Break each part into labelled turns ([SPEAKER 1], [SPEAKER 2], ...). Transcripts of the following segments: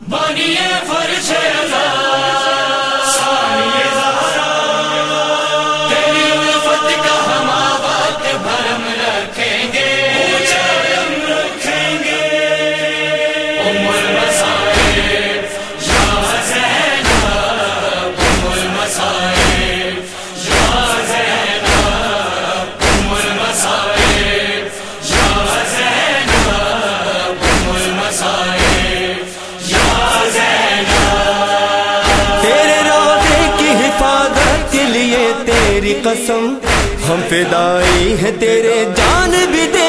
[SPEAKER 1] بنیے فرش تیری
[SPEAKER 2] قسم ہم فدائی ہیں تیرے جان بھی دے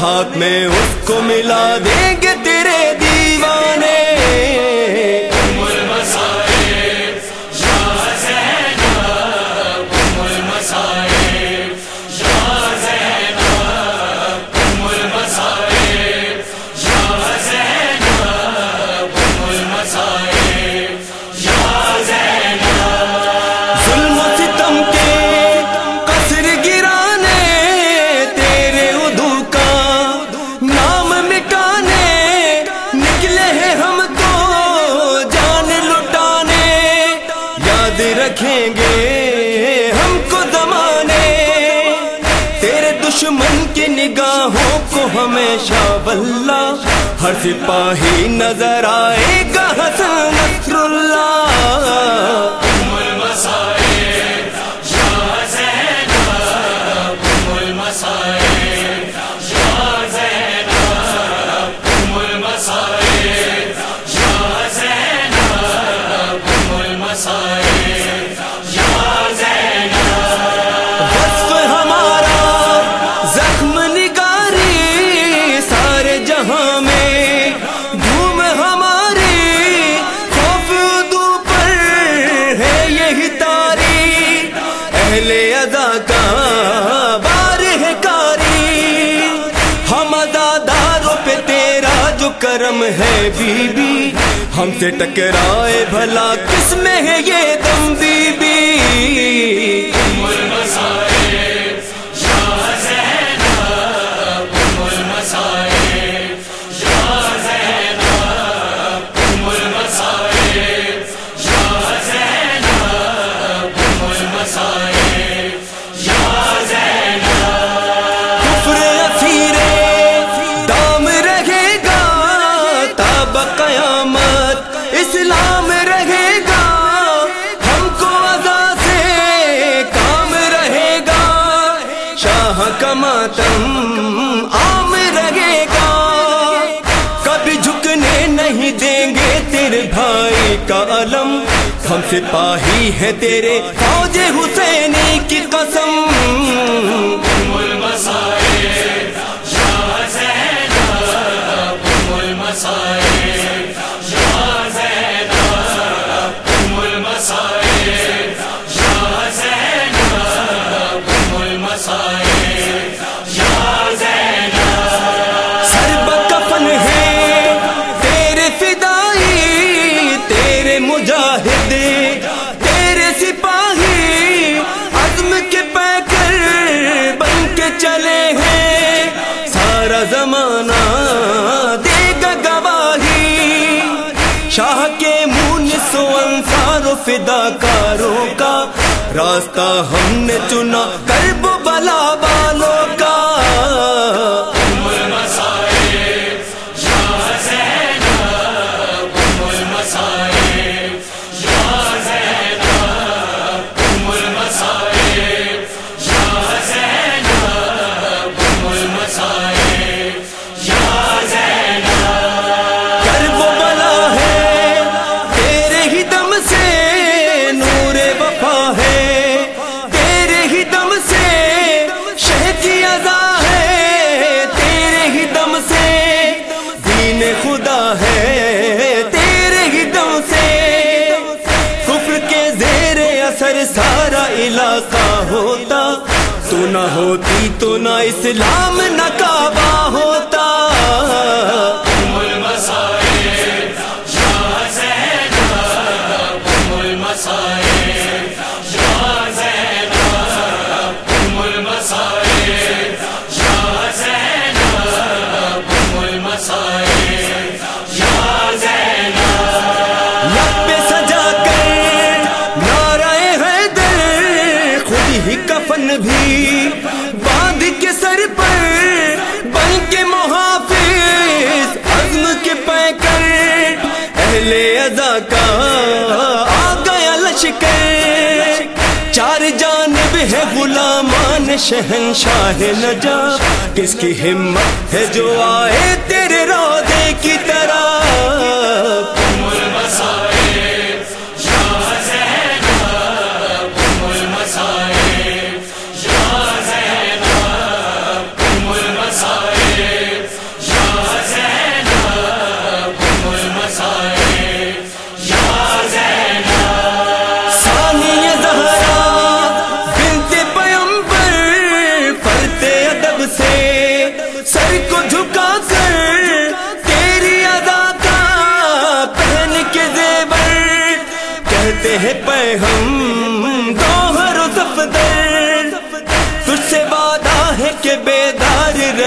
[SPEAKER 2] ہاتھ میں اس کو ملا دیں گے نگاہوں کو ہمیشہ واللہ ہر سپاہی نظر آئے گا حسن نصر اللہ کرم ہے بی بی ہم سے ٹکرائے بھلا کس میں ہے یہ بھائی کا علم ہم سپاہی ہے تیرے فوج حسینی کی قسم۔ نفس و انصار و فداکاروں کا راستہ ہم نے چنا. کرب بلا
[SPEAKER 1] با
[SPEAKER 2] ہوتی تو نہ اسلام نہ کعبہ ہوتا۔ غلامان شہنشاہ نجا کس کی ہمت ہے جو آئے تیرے رودے کی طرح؟